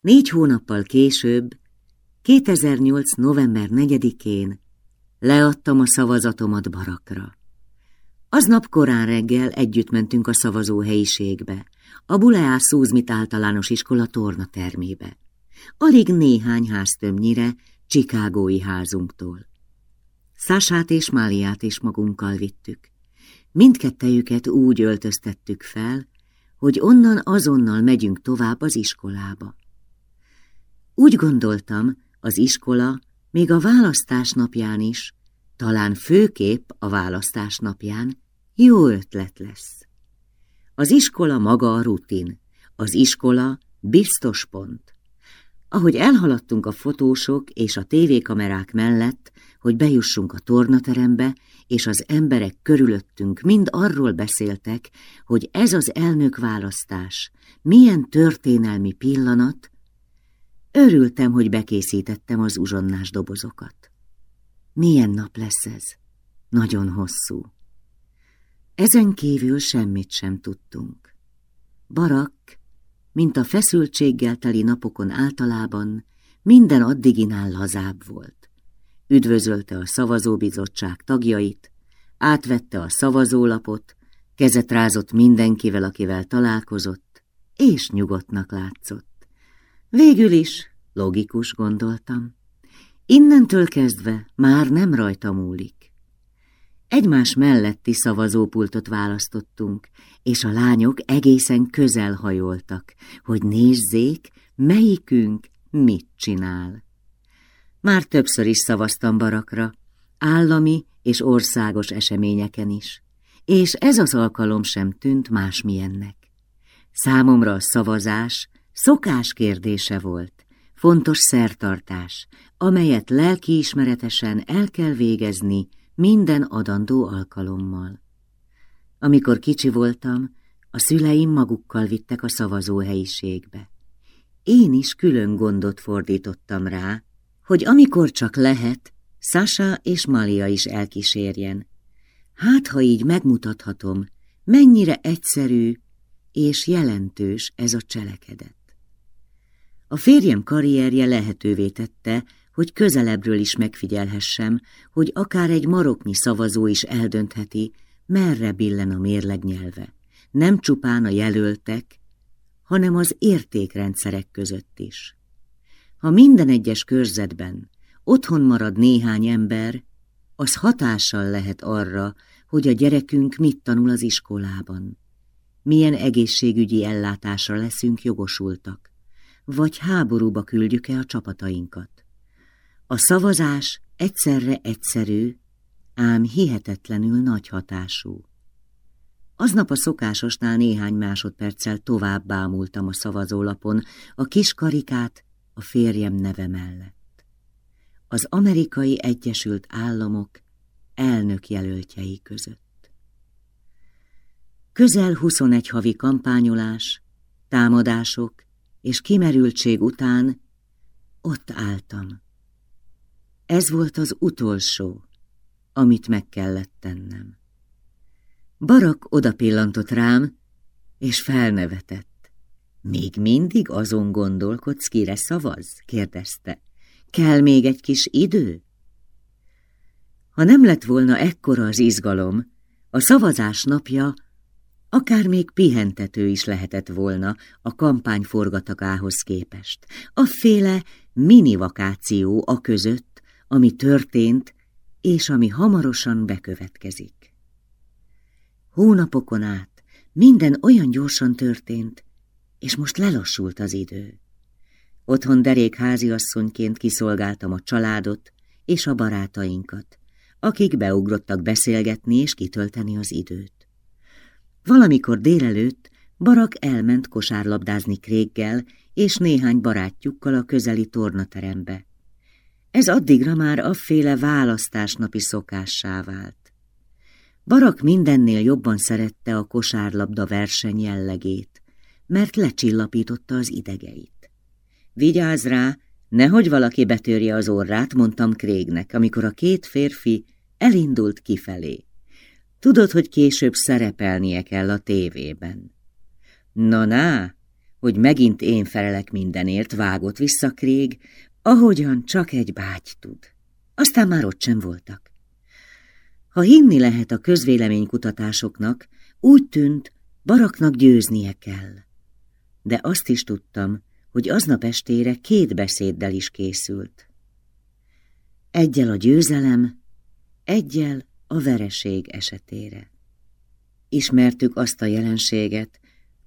Négy hónappal később, 2008. november 4-én leadtam a szavazatomat barakra. Aznap korán reggel együtt mentünk a szavazóhelyiségbe, a Buleá Szúzmit általános iskola torna termébe. Alig néhány háztömnyire Csikágói házunktól. Szását és Máliát is magunkkal vittük. Mindkettejüket úgy öltöztettük fel, hogy onnan azonnal megyünk tovább az iskolába. Úgy gondoltam, az iskola még a választás napján is, talán főképp a választás napján jó ötlet lesz. Az iskola maga a rutin, az iskola biztos pont. Ahogy elhaladtunk a fotósok és a tévékamerák mellett, hogy bejussunk a tornaterembe, és az emberek körülöttünk mind arról beszéltek, hogy ez az elnökválasztás milyen történelmi pillanat, örültem, hogy bekészítettem az uzsonnás dobozokat. Milyen nap lesz ez? Nagyon hosszú. Ezen kívül semmit sem tudtunk. Barak, mint a feszültséggel teli napokon általában, minden addiginál lazább volt. Üdvözölte a szavazóbizottság tagjait, átvette a szavazólapot, kezet rázott mindenkivel, akivel találkozott, és nyugodtnak látszott. Végül is, logikus gondoltam, innentől kezdve már nem rajta múlik. Egymás melletti szavazópultot választottunk, és a lányok egészen közel hajoltak, hogy nézzék, melyikünk mit csinál. Már többször is szavaztam barakra, állami és országos eseményeken is, és ez az alkalom sem tűnt másmilyennek. Számomra a szavazás szokás kérdése volt, fontos szertartás, amelyet lelkiismeretesen el kell végezni, minden adandó alkalommal. Amikor kicsi voltam, a szüleim magukkal vittek a szavazóhelyiségbe. Én is külön gondot fordítottam rá, hogy amikor csak lehet, Sasha és Malia is elkísérjen. Hát, ha így megmutathatom, mennyire egyszerű és jelentős ez a cselekedet. A férjem karrierje lehetővé tette, hogy közelebbről is megfigyelhessem, hogy akár egy maroknyi szavazó is eldöntheti, merre billen a mérleg nyelve. Nem csupán a jelöltek, hanem az értékrendszerek között is. Ha minden egyes körzetben otthon marad néhány ember, az hatással lehet arra, hogy a gyerekünk mit tanul az iskolában. Milyen egészségügyi ellátásra leszünk jogosultak, vagy háborúba küldjük-e a csapatainkat. A szavazás egyszerre egyszerű, ám hihetetlenül nagy hatású. Aznap a szokásosnál néhány másodperccel tovább bámultam a szavazólapon a kis karikát a férjem neve mellett. Az amerikai Egyesült Államok elnök jelöltjei között. Közel 21 havi kampányolás, támadások és kimerültség után ott álltam ez volt az utolsó, amit meg kellett tennem. Barak odapillantott rám, és felnevetett. Még mindig azon gondolkodsz, kire szavaz? kérdezte. Kell még egy kis idő? Ha nem lett volna ekkora az izgalom, a szavazás napja akár még pihentető is lehetett volna a kampány forgatakához képest. A féle mini vakáció a között, ami történt, és ami hamarosan bekövetkezik. Hónapokon át minden olyan gyorsan történt, és most lelassult az idő. Otthon derék háziasszonyként kiszolgáltam a családot és a barátainkat, akik beugrottak beszélgetni és kitölteni az időt. Valamikor délelőtt Barak elment kosárlabdázni Kréggel és néhány barátjukkal a közeli tornaterembe. Ez addigra már afféle választásnapi szokássá vált. Barak mindennél jobban szerette a kosárlabda verseny jellegét, mert lecsillapította az idegeit. Vigyázz rá, nehogy valaki betörje az orrát, mondtam Krégnek, amikor a két férfi elindult kifelé. Tudod, hogy később szerepelnie kell a tévében. Na, na, hogy megint én felelek mindenért, vágott vissza Krég, ahogyan csak egy bágy tud. Aztán már ott sem voltak. Ha hinni lehet a közvéleménykutatásoknak, úgy tűnt, Baraknak győznie kell. De azt is tudtam, hogy aznap estére két beszéddel is készült. Egyel a győzelem, egyel a vereség esetére. Ismertük azt a jelenséget,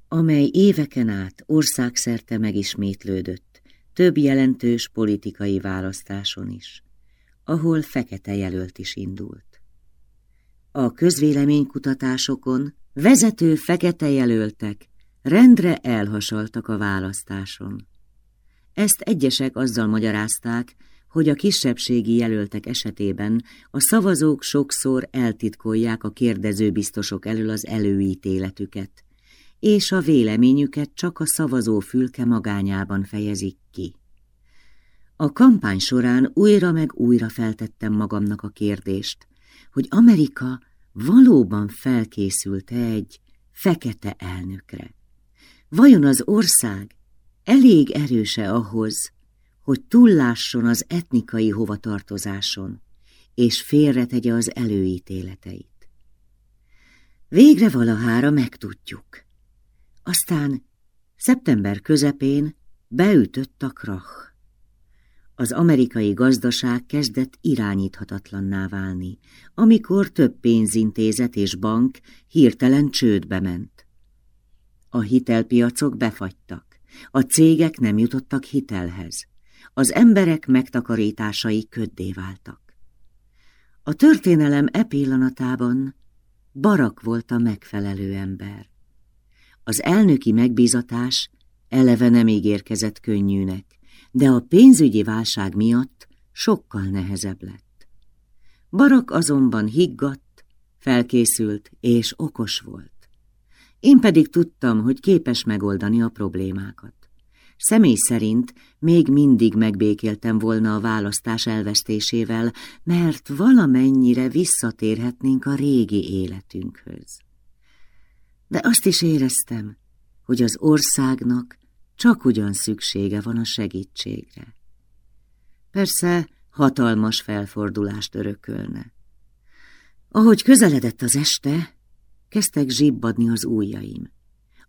amely éveken át országszerte megismétlődött, több jelentős politikai választáson is, ahol fekete jelölt is indult. A közvéleménykutatásokon vezető fekete jelöltek rendre elhasaltak a választáson. Ezt egyesek azzal magyarázták, hogy a kisebbségi jelöltek esetében a szavazók sokszor eltitkolják a kérdező biztosok elől az előítéletüket, és a véleményüket csak a szavazó fülke magányában fejezik ki. A kampány során újra meg újra feltettem magamnak a kérdést, hogy Amerika valóban felkészült-e egy fekete elnökre. Vajon az ország elég erőse ahhoz, hogy túllásson az etnikai hovatartozáson, és félretegye az előítéleteit? Végre valahára megtudjuk. Aztán szeptember közepén beütött a krach. Az amerikai gazdaság kezdett irányíthatatlanná válni, amikor több pénzintézet és bank hirtelen csődbe ment. A hitelpiacok befagytak, a cégek nem jutottak hitelhez, az emberek megtakarításai köddé váltak. A történelem e pillanatában Barak volt a megfelelő ember. Az elnöki megbízatás eleve nem ígérkezett könnyűnek, de a pénzügyi válság miatt sokkal nehezebb lett. Barak azonban higgadt, felkészült és okos volt. Én pedig tudtam, hogy képes megoldani a problémákat. Személy szerint még mindig megbékéltem volna a választás elvesztésével, mert valamennyire visszatérhetnénk a régi életünkhöz. De azt is éreztem, hogy az országnak csak ugyan szüksége van a segítségre. Persze hatalmas felfordulást örökölne. Ahogy közeledett az este, kezdtek zsibbadni az ujjaim.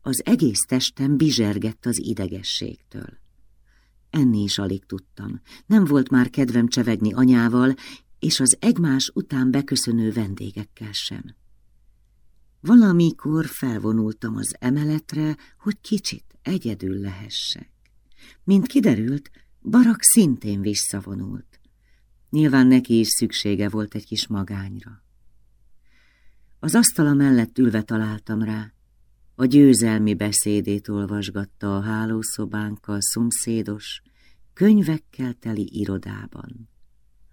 Az egész testem bizsergett az idegességtől. Enni is alig tudtam. Nem volt már kedvem csevegni anyával, és az egymás után beköszönő vendégekkel sem. Valamikor felvonultam az emeletre, hogy kicsit egyedül lehessek. Mint kiderült, Barak szintén visszavonult. Nyilván neki is szüksége volt egy kis magányra. Az asztala mellett ülve találtam rá. A győzelmi beszédét olvasgatta a hálószobánkkal szomszédos, könyvekkel teli irodában,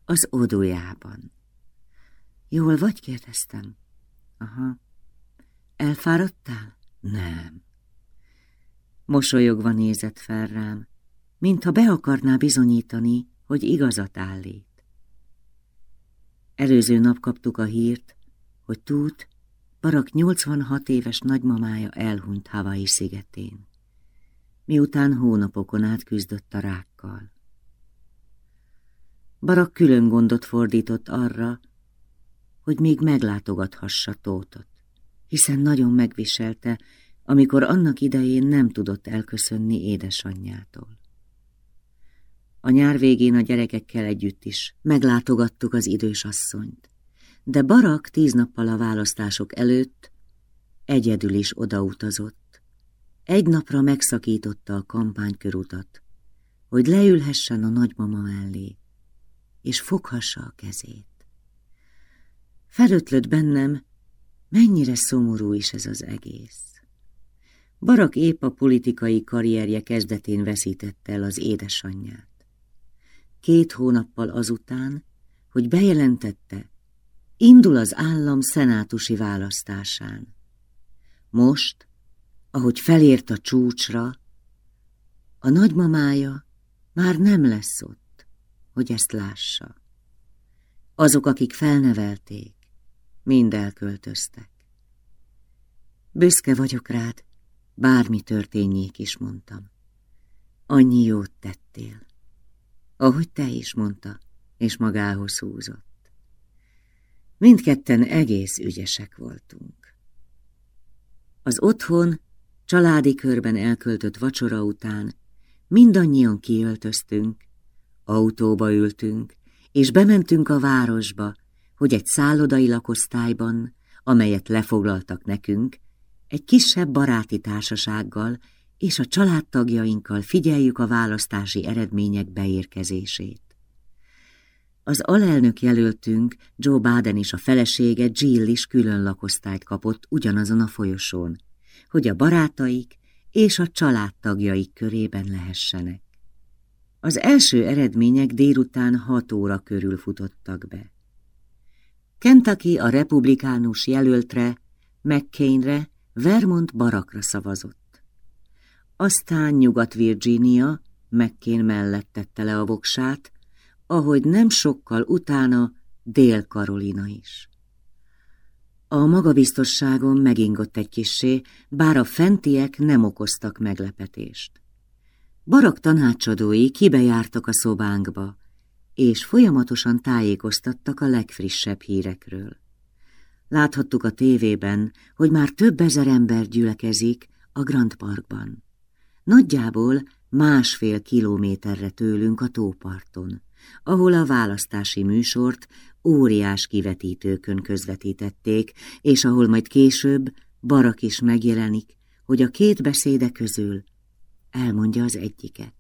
az odójában. Jól vagy? kérdeztem. Aha. Elfáradtál? Nem. Mosolyogva nézett fel rám, mintha be akarná bizonyítani, hogy igazat állít. Előző nap kaptuk a hírt, hogy Tút, Barak 86 éves nagymamája elhunyt Hawaii szigetén, miután hónapokon át küzdött a rákkal. Barak külön gondot fordított arra, hogy még meglátogathassa Tótot, hiszen nagyon megviselte, amikor annak idején nem tudott elköszönni édesanyjától. A nyár végén a gyerekekkel együtt is meglátogattuk az idős asszonyt, de Barak tíz nappal a választások előtt egyedül is odautazott. Egy napra megszakította a kampánykörutat, hogy leülhessen a nagymama mellé, és foghassa a kezét. Felötlött bennem, mennyire szomorú is ez az egész. Barak épp a politikai karrierje kezdetén veszítette el az édesanyját. Két hónappal azután, hogy bejelentette, indul az állam szenátusi választásán. Most, ahogy felért a csúcsra, a nagymamája már nem lesz ott, hogy ezt lássa. Azok, akik felnevelték, mind elköltöztek. Büszke vagyok rád, bármi történjék is, mondtam. Annyi jót tettél. Ahogy te is mondta, és magához húzott. Mindketten egész ügyesek voltunk. Az otthon, családi körben elköltött vacsora után mindannyian kiöltöztünk, autóba ültünk, és bementünk a városba, hogy egy szállodai lakosztályban, amelyet lefoglaltak nekünk, egy kisebb baráti társasággal és a családtagjainkkal figyeljük a választási eredmények beérkezését. Az alelnök jelöltünk, Joe Biden és a felesége Jill is külön lakosztályt kapott ugyanazon a folyosón, hogy a barátaik és a családtagjaik körében lehessenek. Az első eredmények délután hat óra körül futottak be. Kentucky a republikánus jelöltre, McCainre, Vermont barakra szavazott. Aztán Nyugat-Virginia McCain mellett tette le a voksát, ahogy nem sokkal utána Dél-Karolina is. A magabiztosságon megingott egy kissé, bár a fentiek nem okoztak meglepetést. Barak tanácsadói kibejártak a szobánkba, és folyamatosan tájékoztattak a legfrissebb hírekről. Láthattuk a tévében, hogy már több ezer ember gyülekezik a Grand Parkban. Nagyjából másfél kilométerre tőlünk a tóparton, ahol a választási műsort óriás kivetítőkön közvetítették, és ahol majd később Barak is megjelenik, hogy a két beszéde közül elmondja az egyiket.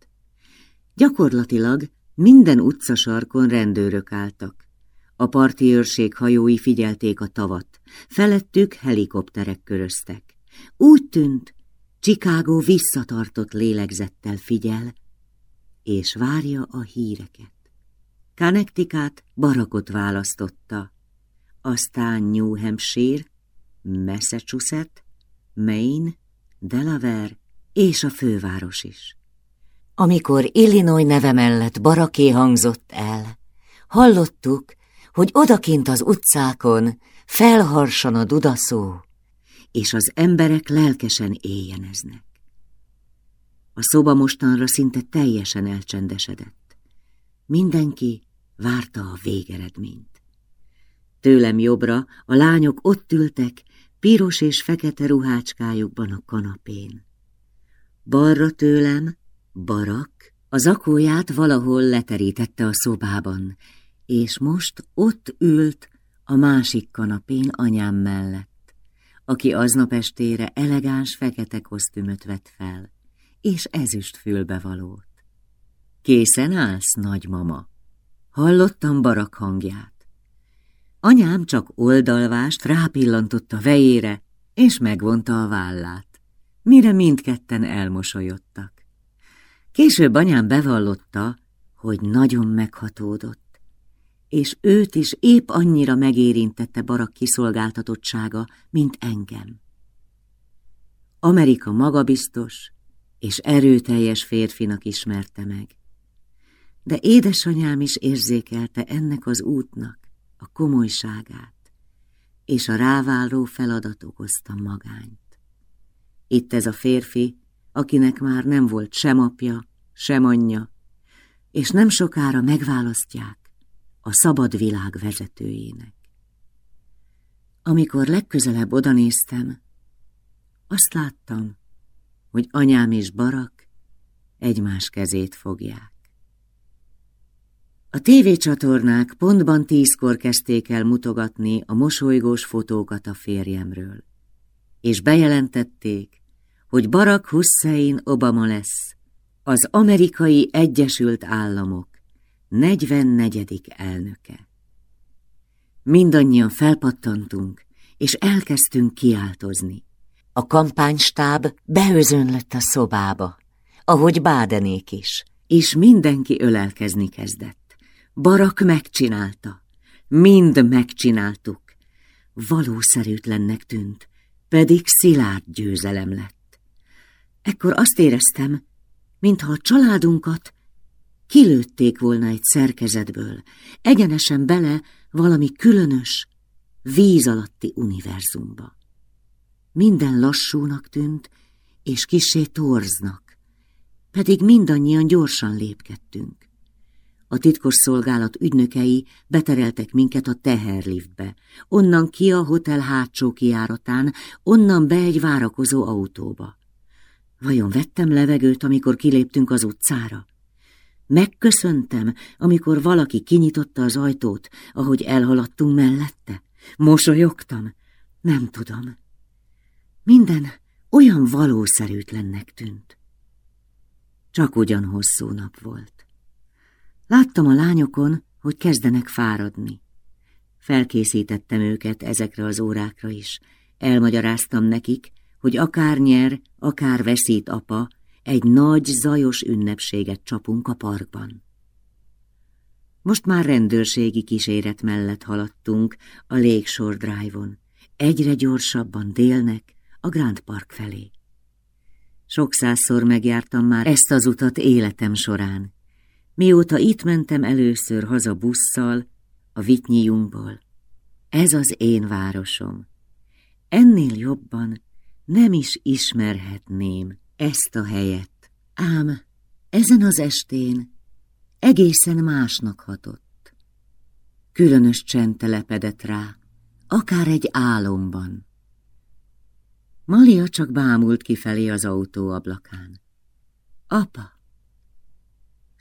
Gyakorlatilag minden utcasarkon rendőrök álltak. A parti őrség hajói figyelték a tavat, felettük helikopterek köröztek. Úgy tűnt, Chicago visszatartott lélegzettel figyel, és várja a híreket. Connecticut barakot választotta, aztán New Hampshire, Massachusetts, Maine, Delaware és a főváros is. Amikor Illinois neve mellett baraké hangzott el, hallottuk, hogy odakint az utcákon felharsan a dudaszó, és az emberek lelkesen éjjeneznek. A szoba mostanra szinte teljesen elcsendesedett. Mindenki várta a végeredményt. Tőlem jobbra a lányok ott ültek, piros és fekete ruhácskájukban a kanapén. Balra tőlem Barak a zakóját valahol leterítette a szobában, és most ott ült a másik kanapén anyám mellett, aki aznap estére elegáns fekete kosztümöt vett fel, és ezüst fülbevalót. Készen állsz, nagymama? Hallottam barak hangját. Anyám csak oldalvást rápillantott a vejére, és megvonta a vállát, mire mindketten elmosolyodtak. Később anyám bevallotta, hogy nagyon meghatódott, és őt is épp annyira megérintette Barak kiszolgáltatottsága, mint engem. Amerika magabiztos és erőteljes férfinak ismerte meg, de édesanyám is érzékelte ennek az útnak a komolyságát, és a ráváló feladat okozta magányt. Itt ez a férfi, akinek már nem volt sem apja, sem anyja, és nem sokára megválasztják a szabad világ vezetőjének. Amikor legközelebb odanéztem, azt láttam, hogy anyám és Barak egymás kezét fogják. A tévécsatornák pontban tízkor kezdték el mutogatni a mosolygós fotókat a férjemről, és bejelentették, hogy Barack Hussein Obama lesz, az amerikai Egyesült Államok 44. elnöke. Mindannyian felpattantunk, és elkezdtünk kiáltozni. A kampánystáb beözönlött a szobába, ahogy Bádenék is, és mindenki ölelkezni kezdett. Barak megcsinálta, mind megcsináltuk. Valószerűtlennek tűnt, pedig szilárd győzelem lett. Ekkor azt éreztem, mintha a családunkat kilőtték volna egy szerkezetből, egyenesen bele valami különös, víz alatti univerzumba. Minden lassúnak tűnt, és kissé torznak, pedig mindannyian gyorsan lépkedtünk. A titkos szolgálat ügynökei betereltek minket a teherliftbe, onnan ki a hotel hátsó kiáratán, onnan be egy várakozó autóba. Vajon vettem levegőt, amikor kiléptünk az utcára? Megköszöntem, amikor valaki kinyitotta az ajtót, ahogy elhaladtunk mellette? Mosolyogtam? Nem tudom. Minden olyan valószerűtlennek tűnt. Csak ugyan hosszú nap volt. Láttam a lányokon, hogy kezdenek fáradni. Felkészítettem őket ezekre az órákra is. Elmagyaráztam nekik, hogy akár nyer, akár veszít apa, egy nagy, zajos ünnepséget csapunk a parkban. Most már rendőrségi kíséret mellett haladtunk a Lakeshore Drive-on, egyre gyorsabban délnek, a Grand Park felé. Sok százszor megjártam már ezt az utat életem során, mióta itt mentem először haza busszal, a Vitnyiunkból. Ez az én városom. Ennél jobban nem is ismerhetném ezt a helyet. Ám ezen az estén egészen másnak hatott. Különös csend telepedett rá, akár egy álomban. Malia csak bámult kifelé az autó ablakán. Apa!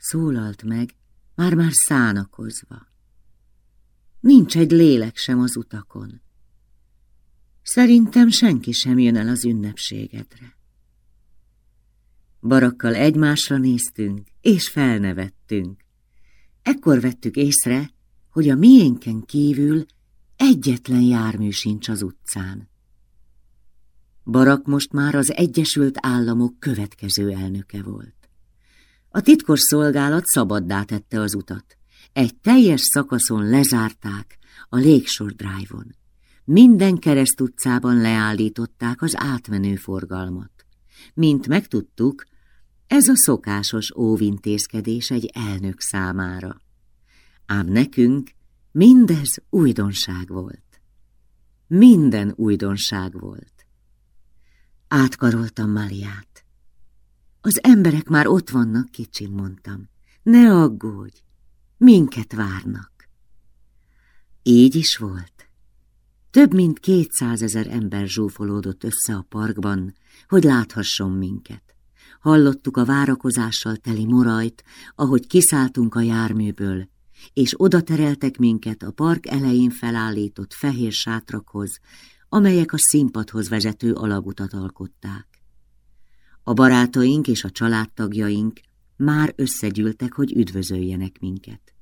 Szólalt meg, már-már szánakozva. Nincs egy lélek sem az utakon. Szerintem senki sem jön el az ünnepségedre. Barakkal egymásra néztünk, és felnevettünk. Ekkor vettük észre, hogy a miénken kívül egyetlen jármű sincs az utcán. Barak most már az Egyesült Államok következő elnöke volt. A titkos szolgálat szabaddá tette az utat. Egy teljes szakaszon lezárták a Lakeshore Drive-on. Minden kereszt utcában leállították az átmenő forgalmat. Mint megtudtuk, ez a szokásos óvintézkedés egy elnök számára. Ám nekünk mindez újdonság volt. Minden újdonság volt. Átkaroltam Maliát. Az emberek már ott vannak, kicsim, mondtam. Ne aggódj, minket várnak. Így is volt. Több mint kétszázezer ember zsúfolódott össze a parkban, hogy láthasson minket. Hallottuk a várakozással teli morajt, ahogy kiszálltunk a járműből, és oda tereltek minket a park elején felállított fehér sátrakhoz, amelyek a színpadhoz vezető alagutat alkották. A barátaink és a családtagjaink már összegyűltek, hogy üdvözöljenek minket.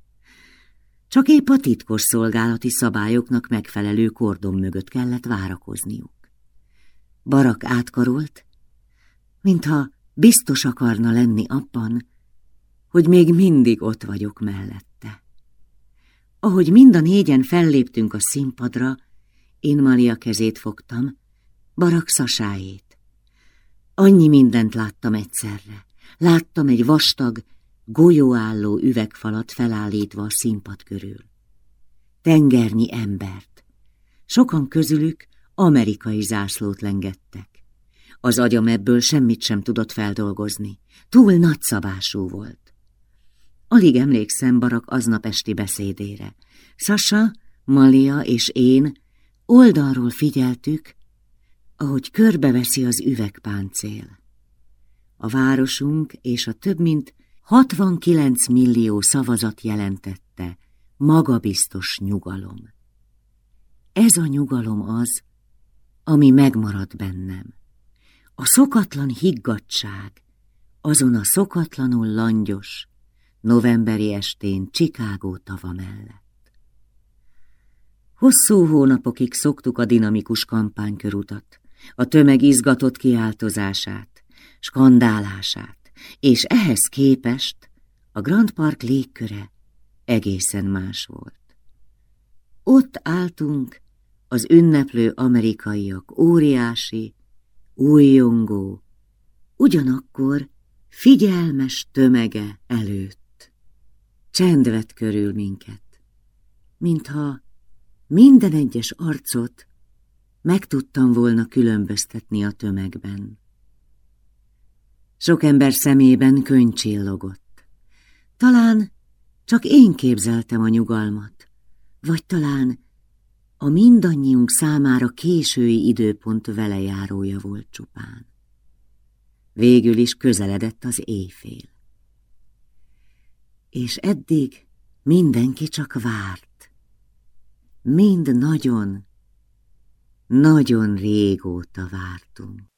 Csak épp a titkos szolgálati szabályoknak megfelelő kordon mögött kellett várakozniuk. Barak átkarolt, mintha biztos akarna lenni abban, hogy még mindig ott vagyok mellette. Ahogy mind a négyen felléptünk a színpadra, én Malia kezét fogtam, Barak szasáét. Annyi mindent láttam egyszerre. Láttam egy vastag, golyóálló üvegfalat felállítva a színpad körül. Tengernyi embert. Sokan közülük amerikai zászlót lengettek. Az agyam ebből semmit sem tudott feldolgozni. Túl nagyszabású volt. Alig emlékszem Barak aznap esti beszédére. Sasa, Malia és én Oldalról figyeltük, ahogy körbeveszi az üvegpáncél. A városunk és a több mint 69 millió szavazat jelentette magabiztos nyugalom. Ez a nyugalom az, ami megmarad bennem. A szokatlan higgadság azon a szokatlanul langyos novemberi estén Chicago tava mellett. Hosszú hónapokig szoktuk a dinamikus kampánykörutat, a tömeg izgatott kiáltozását, skandálását, és ehhez képest a Grand Park légköre egészen más volt. Ott álltunk az ünneplő amerikaiak óriási, újjongó, ugyanakkor figyelmes tömege előtt. Csend vett körül minket, mintha minden egyes arcot meg tudtam volna különböztetni a tömegben. Sok ember szemében könyv csillogott. Talán csak én képzeltem a nyugalmat, vagy talán a mindannyiunk számára késői időpont velejárója volt csupán. Végül is közeledett az éjfél. És eddig mindenki csak várt. Mind nagyon, nagyon régóta vártunk.